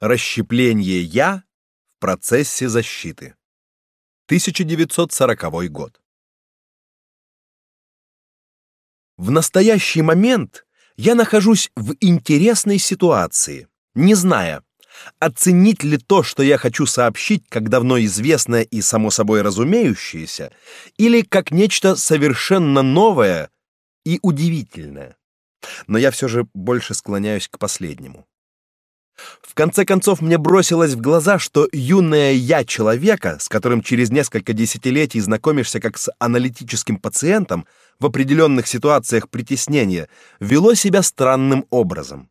Расщепление я в процессе защиты. 1940 год. В настоящий момент я нахожусь в интересной ситуации, не зная, оценить ли то, что я хочу сообщить, как давно известное и само собой разумеющееся, или как нечто совершенно новое и удивительное. Но я все же больше склоняюсь к последнему. В конце концов мне бросилось в глаза, что юное я человека, с которым через несколько десятилетий знакомишься как с аналитическим пациентом в определенных ситуациях притеснения, вело себя странным образом.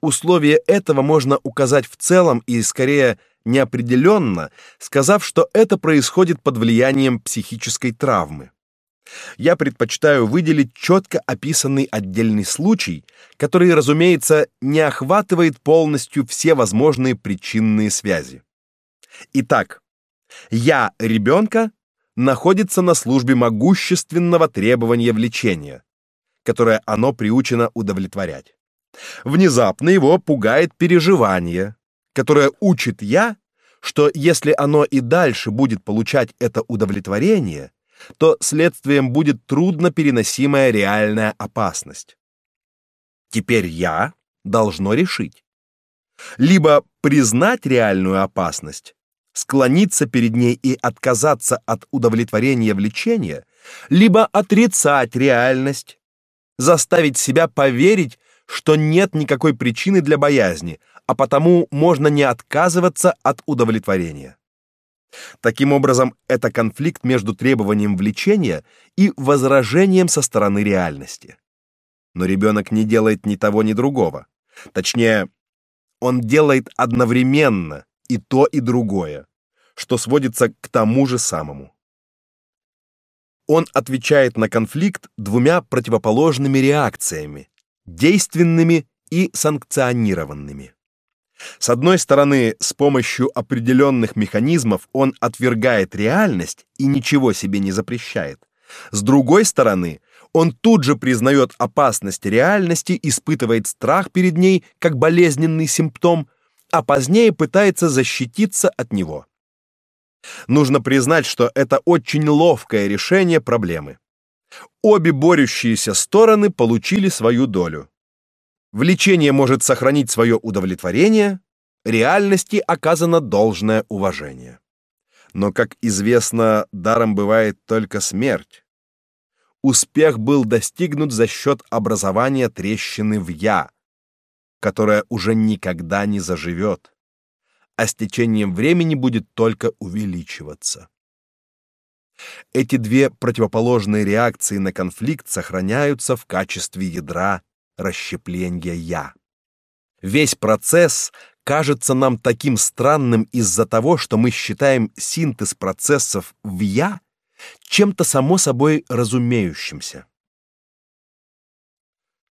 Условие этого можно указать в целом и скорее неопределенно, сказав, что это происходит под влиянием психической травмы. Я предпочитаю выделить четко описанный отдельный случай, который, разумеется, не охватывает полностью все возможные причинные связи. Итак, я ребенка находится на службе могущественного требования влечения, которое оно приучено удовлетворять. Внезапно его пугает переживание, которое учит я, что если оно и дальше будет получать это удовлетворение, то следствием будет трудно переносимая реальная опасность. Теперь я должно решить: либо признать реальную опасность, склониться перед ней и отказаться от удовлетворения влечения, либо отрицать реальность, заставить себя поверить, что нет никакой причины для боязни, а потому можно не отказываться от удовлетворения. Таким образом, это конфликт между требованием влечения и возражением со стороны реальности. Но ребенок не делает ни того, ни другого. Точнее, он делает одновременно и то, и другое, что сводится к тому же самому. Он отвечает на конфликт двумя противоположными реакциями, действенными и санкционированными. С одной стороны, с помощью определенных механизмов он отвергает реальность и ничего себе не запрещает. С другой стороны, он тут же признает опасность реальности, испытывает страх перед ней как болезненный симптом, а позднее пытается защититься от него. Нужно признать, что это очень ловкое решение проблемы. Обе борющиеся стороны получили свою долю. Влечение может сохранить свое удовлетворение, реальности оказано должное уважение. Но, как известно, даром бывает только смерть. Успех был достигнут за счет образования трещины в «я», которая уже никогда не заживет, а с течением времени будет только увеличиваться. Эти две противоположные реакции на конфликт сохраняются в качестве ядра расщепления я. Весь процесс кажется нам таким странным из-за того, что мы считаем синтез процессов в я чем-то само собой разумеющимся.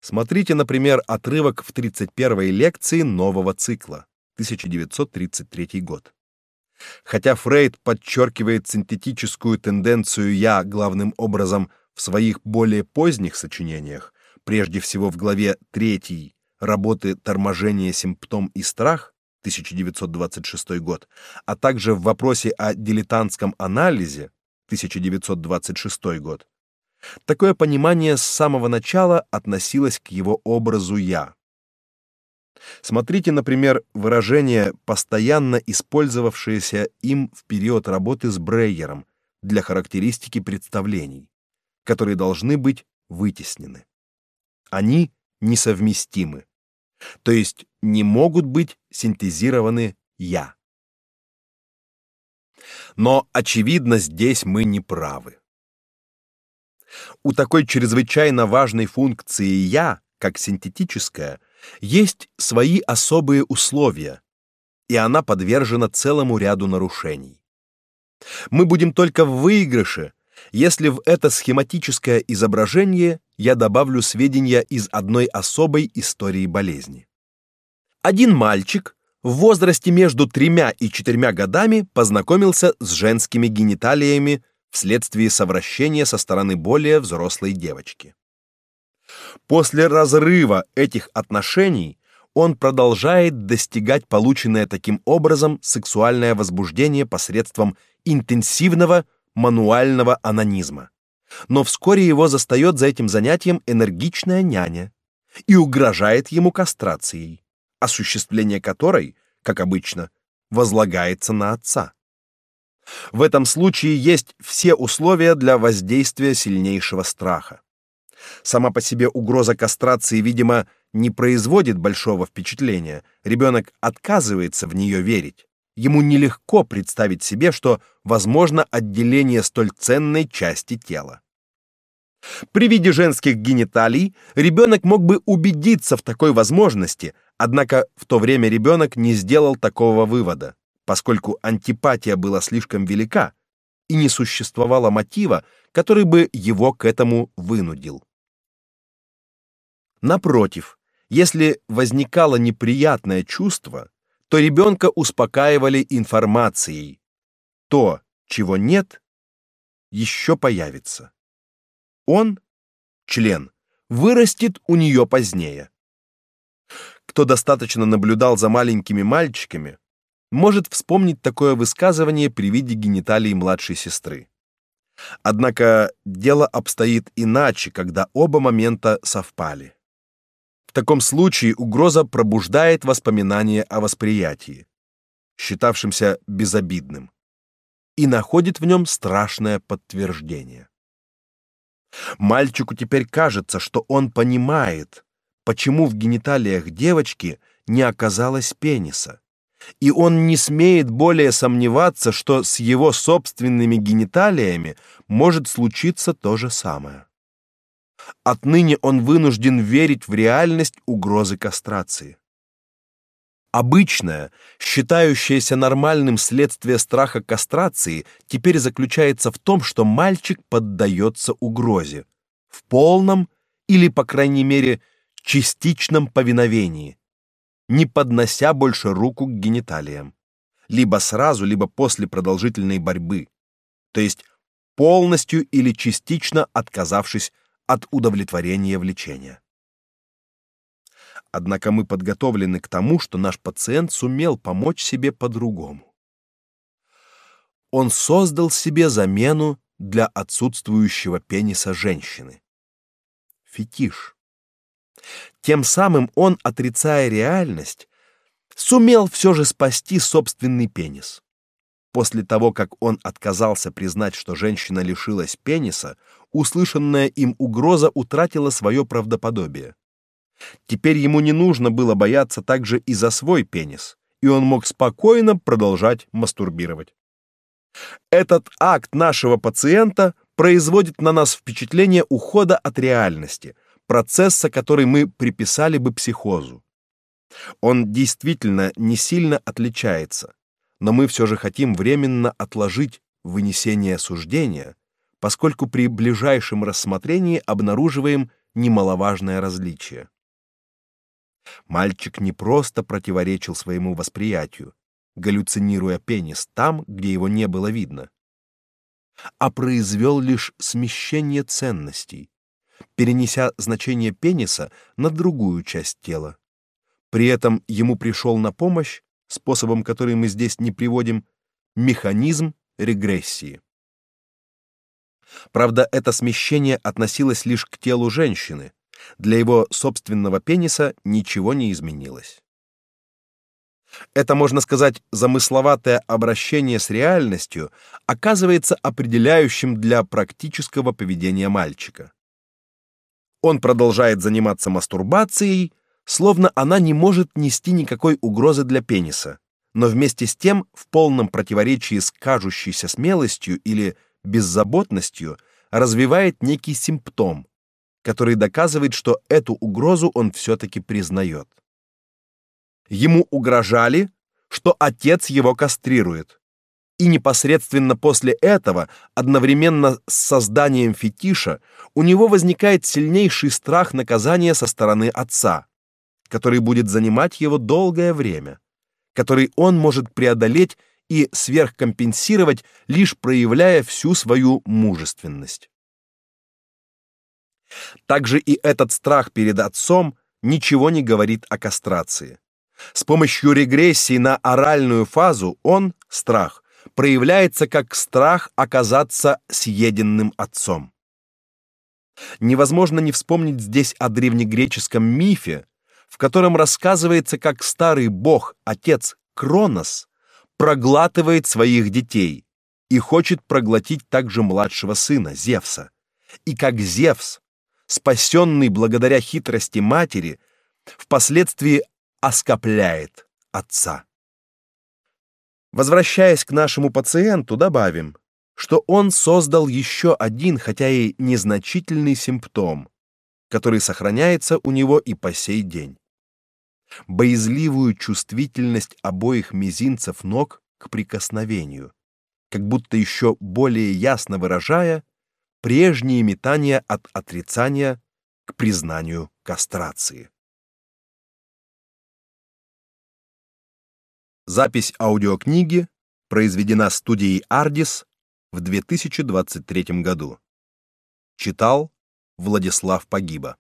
Смотрите, например, отрывок в 31-й лекции нового цикла, 1933 год. Хотя Фрейд подчеркивает синтетическую тенденцию я главным образом в своих более поздних сочинениях, прежде всего в главе 3 работы Торможение симптом и страх 1926 год, а также в вопросе о дилетантском анализе 1926 год. Такое понимание с самого начала относилось к его образу я. Смотрите, например, выражение, постоянно использовавшееся им в период работы с Брейером для характеристики представлений, которые должны быть вытеснены они несовместимы. То есть не могут быть синтезированы я. Но очевидно, здесь мы не правы. У такой чрезвычайно важной функции я, как синтетическая, есть свои особые условия, и она подвержена целому ряду нарушений. Мы будем только в выигрыше, если в это схематическое изображение я добавлю сведения из одной особой истории болезни. Один мальчик в возрасте между тремя и четырьмя годами познакомился с женскими гениталиями вследствие совращения со стороны более взрослой девочки. После разрыва этих отношений он продолжает достигать полученное таким образом сексуальное возбуждение посредством интенсивного мануального анонизма. Но вскоре его застает за этим занятием энергичная няня и угрожает ему кастрацией, осуществление которой, как обычно, возлагается на отца. В этом случае есть все условия для воздействия сильнейшего страха. Сама по себе угроза кастрации, видимо, не производит большого впечатления. Ребенок отказывается в нее верить. Ему нелегко представить себе, что возможно отделение столь ценной части тела. При виде женских гениталий ребенок мог бы убедиться в такой возможности, однако в то время ребенок не сделал такого вывода, поскольку антипатия была слишком велика и не существовало мотива, который бы его к этому вынудил. Напротив, если возникало неприятное чувство, то ребенка успокаивали информацией. То, чего нет, еще появится. Он, член, вырастет у нее позднее. Кто достаточно наблюдал за маленькими мальчиками, может вспомнить такое высказывание при виде гениталий младшей сестры. Однако дело обстоит иначе, когда оба момента совпали. В таком случае угроза пробуждает воспоминание о восприятии, считавшемся безобидным, и находит в нем страшное подтверждение. Мальчику теперь кажется, что он понимает, почему в гениталиях девочки не оказалось пениса, и он не смеет более сомневаться, что с его собственными гениталиями может случиться то же самое. Отныне он вынужден верить в реальность угрозы кастрации. Обычное, считающееся нормальным следствие страха кастрации теперь заключается в том, что мальчик поддается угрозе в полном или, по крайней мере, частичном повиновении, не поднося больше руку к гениталиям, либо сразу, либо после продолжительной борьбы, то есть полностью или частично отказавшись от удовлетворения влечения. Однако мы подготовлены к тому, что наш пациент сумел помочь себе по-другому. Он создал себе замену для отсутствующего пениса женщины. Фетиш. Тем самым он, отрицая реальность, сумел все же спасти собственный пенис. После того, как он отказался признать, что женщина лишилась пениса, услышанная им угроза утратила свое правдоподобие. Теперь ему не нужно было бояться также и за свой пенис, и он мог спокойно продолжать мастурбировать. Этот акт нашего пациента производит на нас впечатление ухода от реальности, процесса, который мы приписали бы психозу. Он действительно не сильно отличается, но мы все же хотим временно отложить вынесение суждения, поскольку при ближайшем рассмотрении обнаруживаем немаловажное различие. Мальчик не просто противоречил своему восприятию, галлюцинируя пенис там, где его не было видно, а произвел лишь смещение ценностей, перенеся значение пениса на другую часть тела. При этом ему пришел на помощь способом, который мы здесь не приводим, механизм регрессии. Правда, это смещение относилось лишь к телу женщины. Для его собственного пениса ничего не изменилось. Это, можно сказать, замысловатое обращение с реальностью оказывается определяющим для практического поведения мальчика. Он продолжает заниматься мастурбацией, словно она не может нести никакой угрозы для пениса, но вместе с тем в полном противоречии с кажущейся смелостью или беззаботностью развивает некий симптом, который доказывает, что эту угрозу он все-таки признает. Ему угрожали, что отец его кастрирует, и непосредственно после этого, одновременно с созданием фетиша, у него возникает сильнейший страх наказания со стороны отца, который будет занимать его долгое время, который он может преодолеть и сверхкомпенсировать, лишь проявляя всю свою мужественность. Также и этот страх перед отцом ничего не говорит о кастрации. С помощью регрессии на оральную фазу он, страх, проявляется как страх оказаться съеденным отцом. Невозможно не вспомнить здесь о древнегреческом мифе, в котором рассказывается, как старый бог, отец Кронос, проглатывает своих детей и хочет проглотить также младшего сына Зевса. И как Зевс, спасенный благодаря хитрости матери, впоследствии оскопляет отца. Возвращаясь к нашему пациенту, добавим, что он создал еще один, хотя и незначительный симптом, который сохраняется у него и по сей день. Боязливую чувствительность обоих мизинцев ног к прикосновению, как будто еще более ясно выражая прежние метания от отрицания к признанию кастрации. Запись аудиокниги произведена студией Ardis в 2023 году. Читал Владислав Погиба.